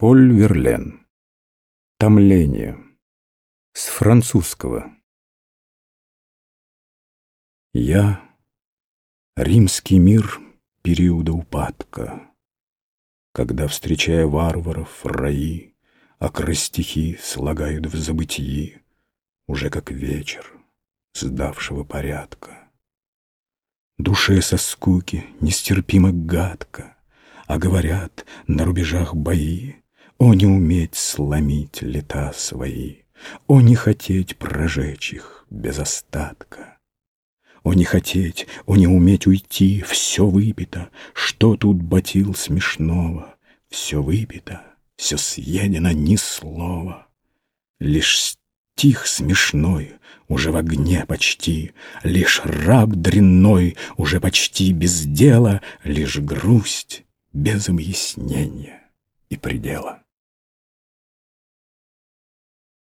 Поль Верлен. Томление. С французского. Я — римский мир периода упадка, Когда, встречая варваров, раи, Акростихи слагают в забытии, Уже как вечер сдавшего порядка. Душе со скуки нестерпимо гадко, А говорят на рубежах бои, о, не уметь сломить лета свои, О, не хотеть прожечь их без остатка. О, не хотеть, о, не уметь уйти, Все выпито, что тут батил смешного, Все выпито, все съедено, ни слова. Лишь стих смешной, уже в огне почти, Лишь раб дрянной, уже почти без дела, Лишь грусть без объяснения и предела.